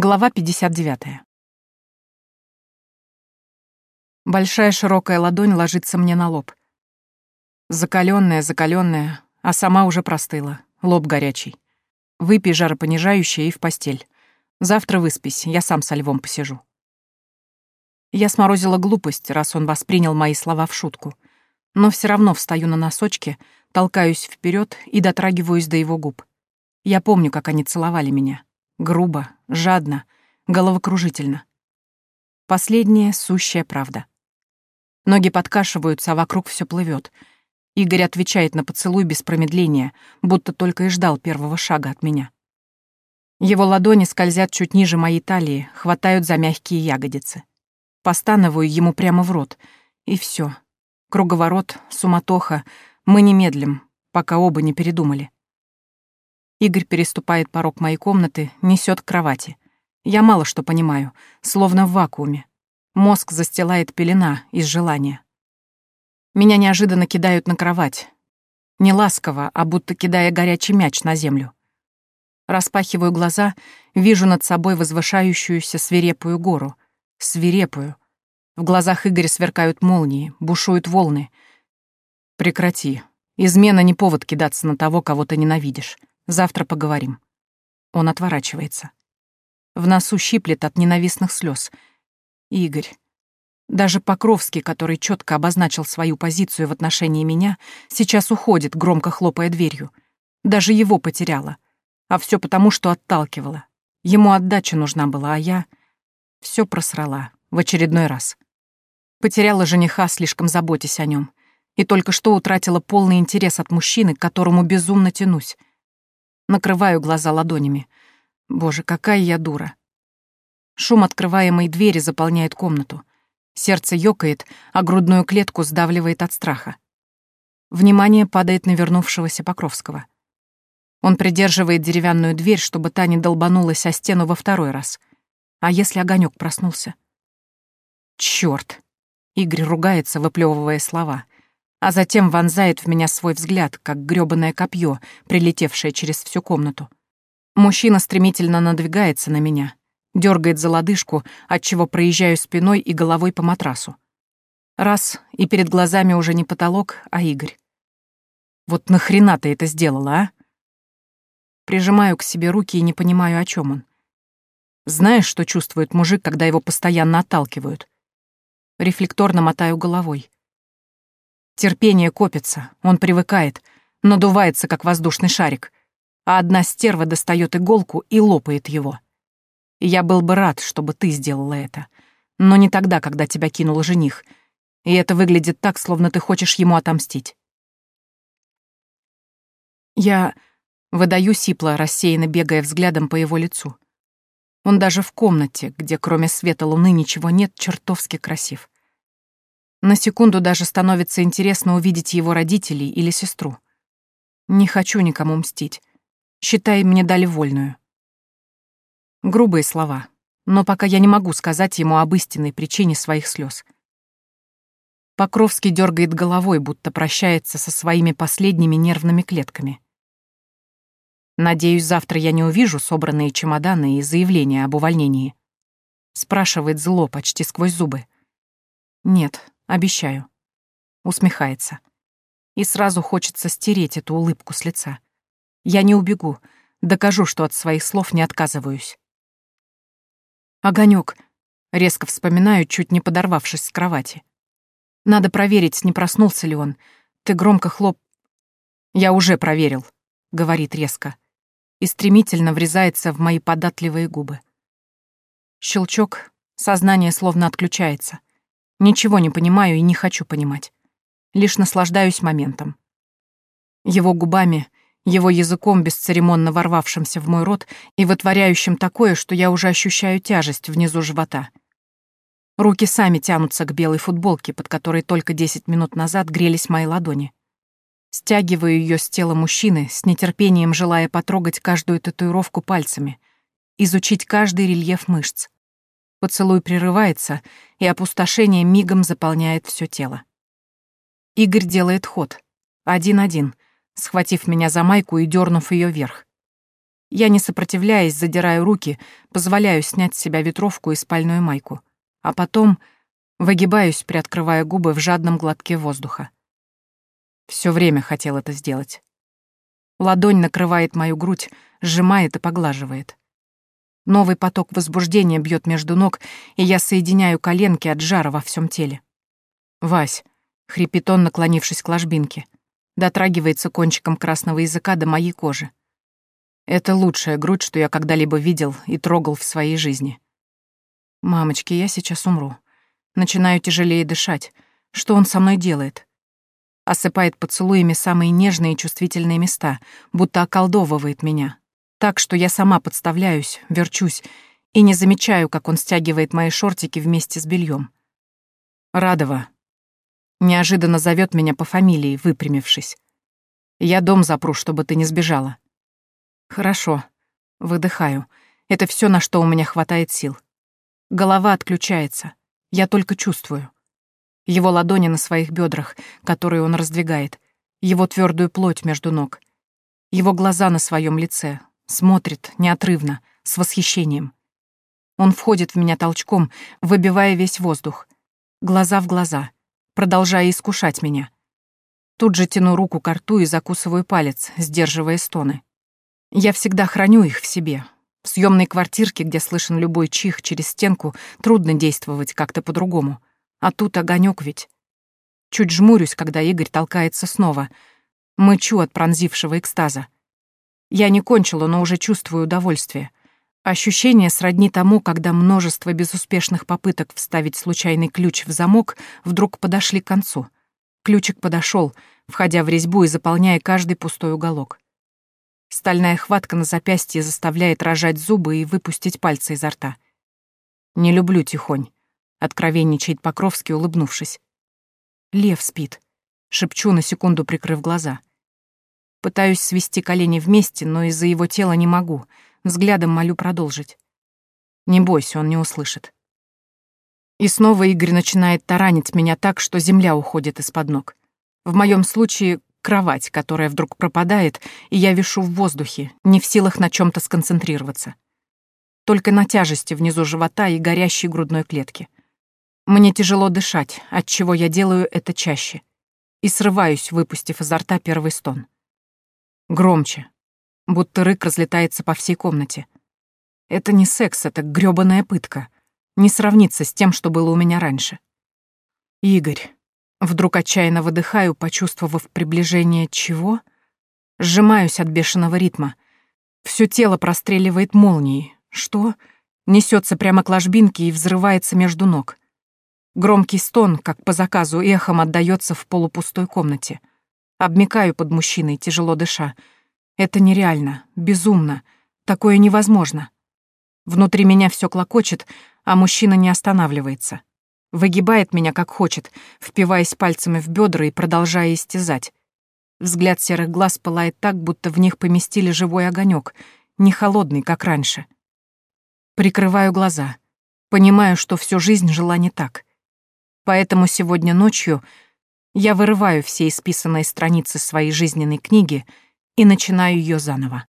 Глава 59. Большая широкая ладонь ложится мне на лоб. Закаленная, закаленная, а сама уже простыла, лоб горячий. Выпей жаропонижающее и в постель. Завтра выспись, я сам со львом посижу. Я сморозила глупость, раз он воспринял мои слова в шутку. Но все равно встаю на носочки, толкаюсь вперед и дотрагиваюсь до его губ. Я помню, как они целовали меня. Грубо, жадно, головокружительно. Последняя сущая правда. Ноги подкашиваются, а вокруг все плывет. Игорь отвечает на поцелуй без промедления, будто только и ждал первого шага от меня. Его ладони скользят чуть ниже моей талии, хватают за мягкие ягодицы. Постановую ему прямо в рот, и все. Круговорот, суматоха, мы не медлим, пока оба не передумали. Игорь переступает порог моей комнаты, несет к кровати. Я мало что понимаю, словно в вакууме. Мозг застилает пелена из желания. Меня неожиданно кидают на кровать. Не ласково, а будто кидая горячий мяч на землю. Распахиваю глаза, вижу над собой возвышающуюся свирепую гору. Свирепую. В глазах Игоря сверкают молнии, бушуют волны. Прекрати. Измена не повод кидаться на того, кого ты ненавидишь. Завтра поговорим. Он отворачивается. В носу щиплет от ненавистных слез. Игорь. Даже Покровский, который четко обозначил свою позицию в отношении меня, сейчас уходит, громко хлопая дверью. Даже его потеряла. А все потому, что отталкивала. Ему отдача нужна была, а я... Все просрала. В очередной раз. Потеряла жениха, слишком заботясь о нем. И только что утратила полный интерес от мужчины, к которому безумно тянусь. Накрываю глаза ладонями. Боже, какая я дура. Шум открываемой двери заполняет комнату. Сердце ёкает, а грудную клетку сдавливает от страха. Внимание падает на вернувшегося Покровского. Он придерживает деревянную дверь, чтобы та не долбанулась о стену во второй раз. А если огонек проснулся? Чёрт! Игорь ругается, выплевывая слова а затем вонзает в меня свой взгляд, как грёбаное копье, прилетевшее через всю комнату. Мужчина стремительно надвигается на меня, дергает за лодыжку, отчего проезжаю спиной и головой по матрасу. Раз, и перед глазами уже не потолок, а Игорь. Вот нахрена ты это сделала, а? Прижимаю к себе руки и не понимаю, о чем он. Знаешь, что чувствует мужик, когда его постоянно отталкивают? Рефлекторно мотаю головой. Терпение копится, он привыкает, надувается, как воздушный шарик, а одна стерва достает иголку и лопает его. я был бы рад, чтобы ты сделала это, но не тогда, когда тебя кинул жених, и это выглядит так, словно ты хочешь ему отомстить. Я выдаю сипло, рассеянно бегая взглядом по его лицу. Он даже в комнате, где кроме света луны ничего нет, чертовски красив. На секунду даже становится интересно увидеть его родителей или сестру. Не хочу никому мстить. Считай, мне дали вольную. Грубые слова, но пока я не могу сказать ему об истинной причине своих слез. Покровский дергает головой, будто прощается со своими последними нервными клетками. «Надеюсь, завтра я не увижу собранные чемоданы и заявления об увольнении», спрашивает зло почти сквозь зубы. «Нет, Обещаю. Усмехается. И сразу хочется стереть эту улыбку с лица. Я не убегу. Докажу, что от своих слов не отказываюсь. Огонек. Резко вспоминаю, чуть не подорвавшись с кровати. Надо проверить, не проснулся ли он. Ты громко хлоп... Я уже проверил, говорит резко. И стремительно врезается в мои податливые губы. Щелчок, сознание словно отключается. Ничего не понимаю и не хочу понимать. Лишь наслаждаюсь моментом. Его губами, его языком, бесцеремонно ворвавшимся в мой рот и вытворяющим такое, что я уже ощущаю тяжесть внизу живота. Руки сами тянутся к белой футболке, под которой только десять минут назад грелись мои ладони. Стягиваю ее с тела мужчины, с нетерпением желая потрогать каждую татуировку пальцами, изучить каждый рельеф мышц. Поцелуй прерывается, и опустошение мигом заполняет все тело. Игорь делает ход. Один-один, схватив меня за майку и дернув ее вверх. Я, не сопротивляясь, задираю руки, позволяю снять с себя ветровку и спальную майку. А потом выгибаюсь, приоткрывая губы в жадном глотке воздуха. Все время хотел это сделать. Ладонь накрывает мою грудь, сжимает и поглаживает. Новый поток возбуждения бьет между ног, и я соединяю коленки от жара во всем теле. «Вась», — хрипит он, наклонившись к ложбинке, дотрагивается кончиком красного языка до моей кожи. Это лучшая грудь, что я когда-либо видел и трогал в своей жизни. Мамочки, я сейчас умру. Начинаю тяжелее дышать. Что он со мной делает? Осыпает поцелуями самые нежные и чувствительные места, будто околдовывает меня. Так, что я сама подставляюсь, верчусь и не замечаю, как он стягивает мои шортики вместе с бельем. Радова. Неожиданно зовет меня по фамилии, выпрямившись. Я дом запру, чтобы ты не сбежала. Хорошо. Выдыхаю. Это все, на что у меня хватает сил. Голова отключается. Я только чувствую. Его ладони на своих бедрах, которые он раздвигает. Его твердую плоть между ног. Его глаза на своем лице. Смотрит неотрывно, с восхищением. Он входит в меня толчком, выбивая весь воздух. Глаза в глаза, продолжая искушать меня. Тут же тяну руку к рту и закусываю палец, сдерживая стоны. Я всегда храню их в себе. В съемной квартирке, где слышен любой чих через стенку, трудно действовать как-то по-другому. А тут огонек ведь. Чуть жмурюсь, когда Игорь толкается снова. Мычу от пронзившего экстаза. Я не кончила, но уже чувствую удовольствие. Ощущение сродни тому, когда множество безуспешных попыток вставить случайный ключ в замок вдруг подошли к концу. Ключик подошел, входя в резьбу и заполняя каждый пустой уголок. Стальная хватка на запястье заставляет рожать зубы и выпустить пальцы изо рта. «Не люблю тихонь», — откровенничает Покровский, улыбнувшись. «Лев спит», — шепчу на секунду, прикрыв глаза. Пытаюсь свести колени вместе, но из-за его тела не могу. Взглядом молю продолжить. Не бойся, он не услышит. И снова Игорь начинает таранить меня так, что земля уходит из-под ног. В моем случае кровать, которая вдруг пропадает, и я вишу в воздухе, не в силах на чем то сконцентрироваться. Только на тяжести внизу живота и горящей грудной клетки. Мне тяжело дышать, от чего я делаю это чаще. И срываюсь, выпустив изо рта первый стон. Громче, будто рык разлетается по всей комнате. Это не секс, это грёбаная пытка. Не сравнится с тем, что было у меня раньше. Игорь, Вдруг отчаянно выдыхаю, почувствовав приближение чего? Сжимаюсь от бешеного ритма. Все тело простреливает молнией. Что? Несется прямо к ложбинке и взрывается между ног. Громкий стон, как по заказу, эхом отдается в полупустой комнате. Обмикаю под мужчиной, тяжело дыша. Это нереально, безумно. Такое невозможно. Внутри меня все клокочет, а мужчина не останавливается. Выгибает меня как хочет, впиваясь пальцами в бедра и продолжая истязать. Взгляд серых глаз пылает так, будто в них поместили живой огонек, не холодный, как раньше. Прикрываю глаза. Понимаю, что всю жизнь жила не так. Поэтому сегодня ночью я вырываю все исписанные страницы своей жизненной книги и начинаю ее заново.